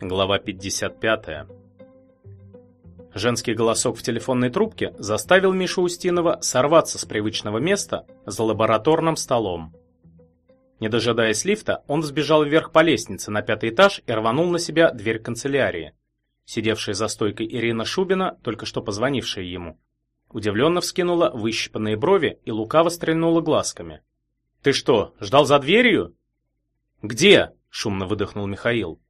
Глава 55. Женский голосок в телефонной трубке заставил Мишу Устинова сорваться с привычного места за лабораторным столом. Не дожидаясь лифта, он взбежал вверх по лестнице на пятый этаж и рванул на себя дверь канцелярии. Сидевшая за стойкой Ирина Шубина, только что позвонившая ему, удивленно вскинула выщипанные брови и лукаво стрельнула глазками. «Ты что, ждал за дверью?» «Где?» — шумно выдохнул Михаил.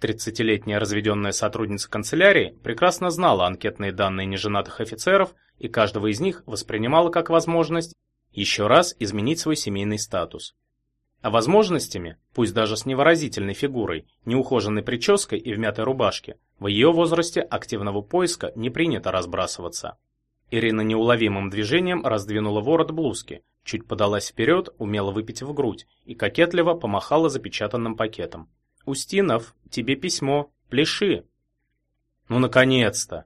Тридцатилетняя разведенная сотрудница канцелярии прекрасно знала анкетные данные неженатых офицеров и каждого из них воспринимала как возможность еще раз изменить свой семейный статус. А возможностями, пусть даже с невыразительной фигурой, неухоженной прической и в мятой рубашке, в ее возрасте активного поиска не принято разбрасываться. Ирина неуловимым движением раздвинула ворот блузки, чуть подалась вперед, умело выпитив грудь и кокетливо помахала запечатанным пакетом. «Устинов, тебе письмо. Пляши!» «Ну, наконец-то!»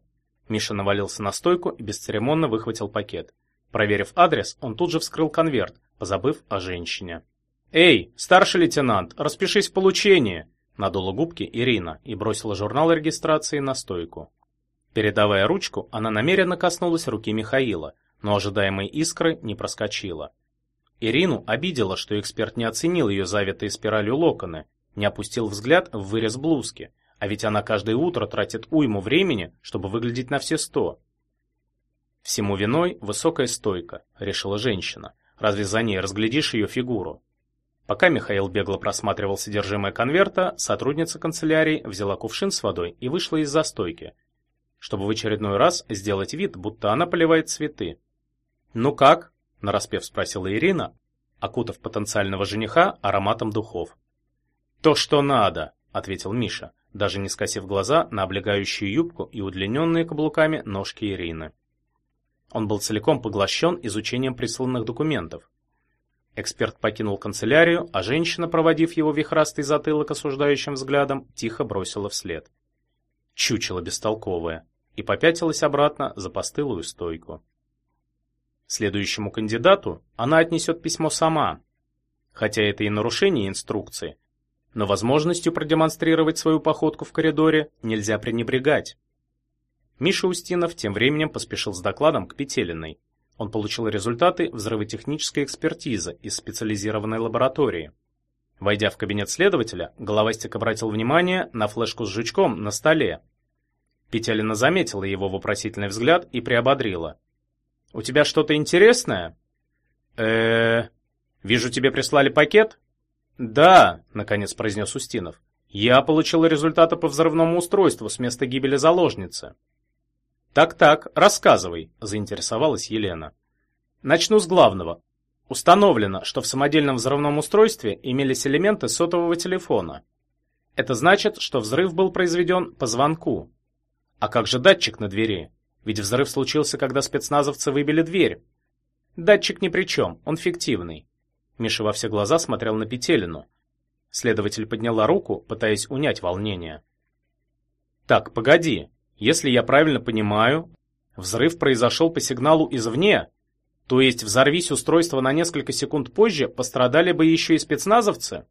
Миша навалился на стойку и бесцеремонно выхватил пакет. Проверив адрес, он тут же вскрыл конверт, позабыв о женщине. «Эй, старший лейтенант, распишись в получении!» Надула губки Ирина и бросила журнал регистрации на стойку. Передавая ручку, она намеренно коснулась руки Михаила, но ожидаемой искры не проскочила. Ирину обидело, что эксперт не оценил ее завитые спиралью локоны не опустил взгляд в вырез блузки, а ведь она каждое утро тратит уйму времени, чтобы выглядеть на все сто. Всему виной высокая стойка, решила женщина. Разве за ней разглядишь ее фигуру? Пока Михаил бегло просматривал содержимое конверта, сотрудница канцелярии взяла кувшин с водой и вышла из застойки, чтобы в очередной раз сделать вид, будто она поливает цветы. «Ну как?» – нараспев спросила Ирина, окутав потенциального жениха ароматом духов. «То, что надо», — ответил Миша, даже не скосив глаза на облегающую юбку и удлиненные каблуками ножки Ирины. Он был целиком поглощен изучением присланных документов. Эксперт покинул канцелярию, а женщина, проводив его вихрастый затылок осуждающим взглядом, тихо бросила вслед. Чучело бестолковое, и попятилась обратно за постылую стойку. Следующему кандидату она отнесет письмо сама, хотя это и нарушение инструкции, но возможностью продемонстрировать свою походку в коридоре нельзя пренебрегать. Миша Устинов тем временем поспешил с докладом к Петелиной. Он получил результаты взрывотехнической экспертизы из специализированной лаборатории. Войдя в кабинет следователя, головастик обратил внимание на флешку с жучком на столе. Петелина заметила его вопросительный взгляд и приободрила. «У тебя что-то интересное?» э Вижу, тебе прислали пакет?» «Да», — наконец произнес Устинов. «Я получил результаты по взрывному устройству с места гибели заложницы». «Так-так, рассказывай», — заинтересовалась Елена. «Начну с главного. Установлено, что в самодельном взрывном устройстве имелись элементы сотового телефона. Это значит, что взрыв был произведен по звонку. А как же датчик на двери? Ведь взрыв случился, когда спецназовцы выбили дверь. Датчик ни при чем, он фиктивный. Миша во все глаза смотрел на Петелину. Следователь подняла руку, пытаясь унять волнение. «Так, погоди. Если я правильно понимаю, взрыв произошел по сигналу извне, то есть взорвись устройство на несколько секунд позже, пострадали бы еще и спецназовцы?»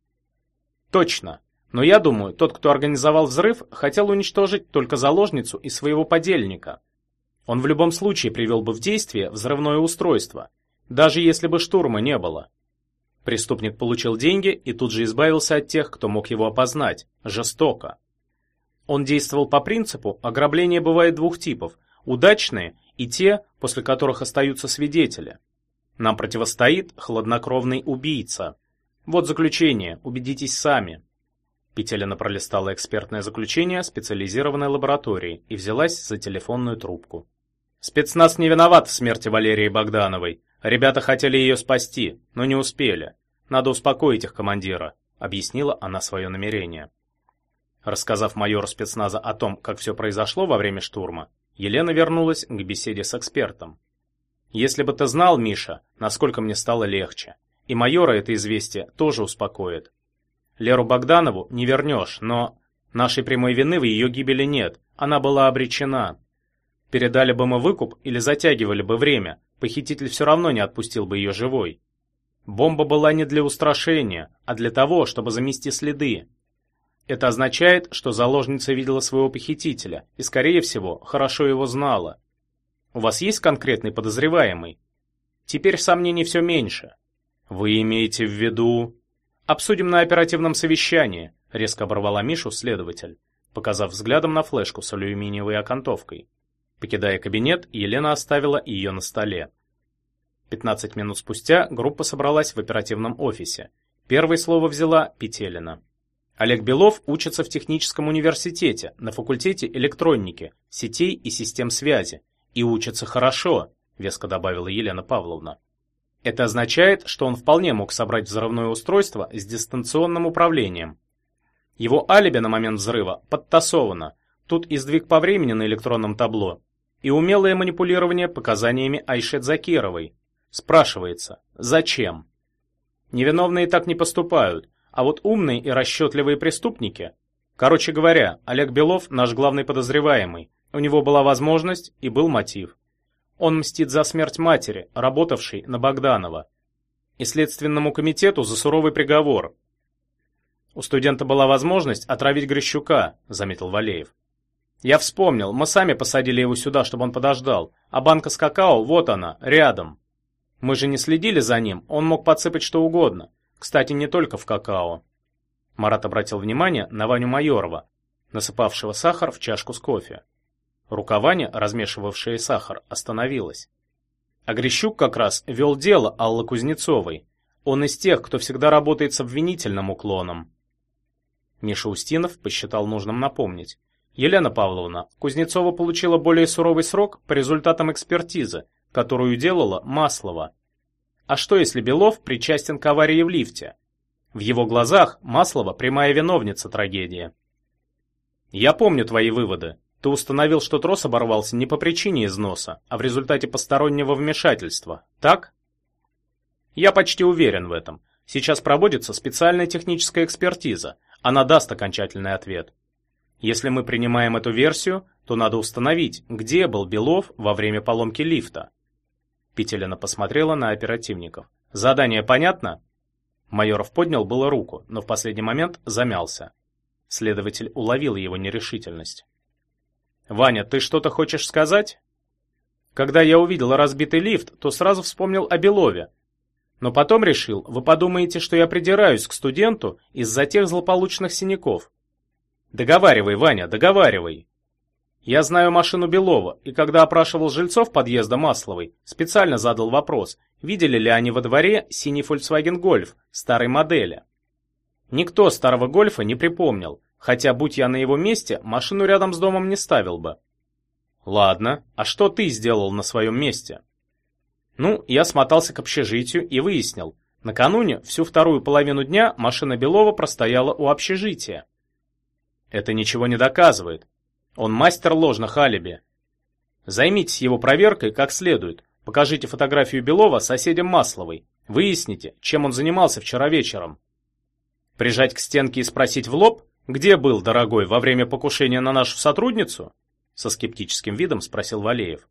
«Точно. Но я думаю, тот, кто организовал взрыв, хотел уничтожить только заложницу и своего подельника. Он в любом случае привел бы в действие взрывное устройство, даже если бы штурма не было. Преступник получил деньги и тут же избавился от тех, кто мог его опознать, жестоко. Он действовал по принципу ограбления бывает двух типов – удачные и те, после которых остаются свидетели. Нам противостоит хладнокровный убийца. Вот заключение, убедитесь сами. Петелина пролистала экспертное заключение специализированной лаборатории и взялась за телефонную трубку. Спецназ не виноват в смерти Валерии Богдановой. Ребята хотели ее спасти, но не успели. Надо успокоить их командира, объяснила она свое намерение. Рассказав майору спецназа о том, как все произошло во время штурма, Елена вернулась к беседе с экспертом. Если бы ты знал, Миша, насколько мне стало легче. И майора это известие тоже успокоит. Леру Богданову не вернешь, но нашей прямой вины в ее гибели нет. Она была обречена. Передали бы мы выкуп или затягивали бы время, похититель все равно не отпустил бы ее живой. Бомба была не для устрашения, а для того, чтобы замести следы. Это означает, что заложница видела своего похитителя и, скорее всего, хорошо его знала. У вас есть конкретный подозреваемый? Теперь сомнений все меньше. Вы имеете в виду... Обсудим на оперативном совещании, резко оборвала Мишу следователь, показав взглядом на флешку с алюминиевой окантовкой. Покидая кабинет, Елена оставила ее на столе. 15 минут спустя группа собралась в оперативном офисе. Первое слово взяла Петелина. Олег Белов учится в техническом университете на факультете электроники, сетей и систем связи. И учится хорошо, веско добавила Елена Павловна. Это означает, что он вполне мог собрать взрывное устройство с дистанционным управлением. Его алиби на момент взрыва подтасовано. Тут и сдвиг по времени на электронном табло, и умелое манипулирование показаниями Айшет Закировой. Спрашивается, зачем? Невиновные так не поступают, а вот умные и расчетливые преступники... Короче говоря, Олег Белов наш главный подозреваемый. У него была возможность и был мотив. Он мстит за смерть матери, работавшей на Богданова. И Следственному комитету за суровый приговор. У студента была возможность отравить Грищука, заметил Валеев. Я вспомнил, мы сами посадили его сюда, чтобы он подождал, а банка с какао, вот она, рядом. Мы же не следили за ним, он мог подсыпать что угодно. Кстати, не только в какао. Марат обратил внимание на Ваню Майорова, насыпавшего сахар в чашку с кофе. Рука Вани, размешивавшая сахар, остановилась. А Грищук как раз вел дело Аллы Кузнецовой. Он из тех, кто всегда работает с обвинительным уклоном. Миша Устинов посчитал нужным напомнить. Елена Павловна, Кузнецова получила более суровый срок по результатам экспертизы, которую делала Маслова. А что если Белов причастен к аварии в лифте? В его глазах Маслова прямая виновница трагедии. Я помню твои выводы. Ты установил, что трос оборвался не по причине износа, а в результате постороннего вмешательства. Так? Я почти уверен в этом. Сейчас проводится специальная техническая экспертиза. Она даст окончательный ответ. Если мы принимаем эту версию, то надо установить, где был Белов во время поломки лифта. Петелина посмотрела на оперативников. «Задание понятно?» Майоров поднял было руку, но в последний момент замялся. Следователь уловил его нерешительность. «Ваня, ты что-то хочешь сказать?» «Когда я увидел разбитый лифт, то сразу вспомнил о Белове. Но потом решил, вы подумаете, что я придираюсь к студенту из-за тех злополучных синяков. Договаривай, Ваня, договаривай!» Я знаю машину Белова, и когда опрашивал жильцов подъезда Масловой, специально задал вопрос, видели ли они во дворе синий Volkswagen Golf старой модели. Никто старого Гольфа не припомнил, хотя, будь я на его месте, машину рядом с домом не ставил бы. Ладно, а что ты сделал на своем месте? Ну, я смотался к общежитию и выяснил, накануне всю вторую половину дня машина Белова простояла у общежития. Это ничего не доказывает, он мастер ложных алиби. Займитесь его проверкой как следует. Покажите фотографию Белова соседям Масловой. Выясните, чем он занимался вчера вечером. Прижать к стенке и спросить в лоб, где был, дорогой, во время покушения на нашу сотрудницу? Со скептическим видом спросил Валеев.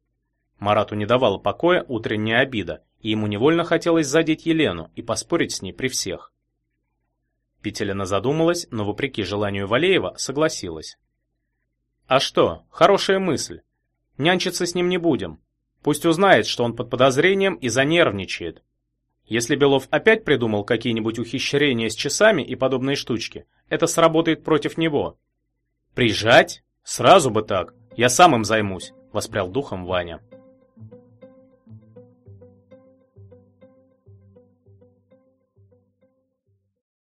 Марату не давала покоя утренняя обида, и ему невольно хотелось задеть Елену и поспорить с ней при всех. Петелина задумалась, но вопреки желанию Валеева согласилась. А что, хорошая мысль. Нянчиться с ним не будем. Пусть узнает, что он под подозрением и занервничает. Если Белов опять придумал какие-нибудь ухищрения с часами и подобные штучки, это сработает против него. Прижать? Сразу бы так. Я сам им займусь, воспрял духом Ваня.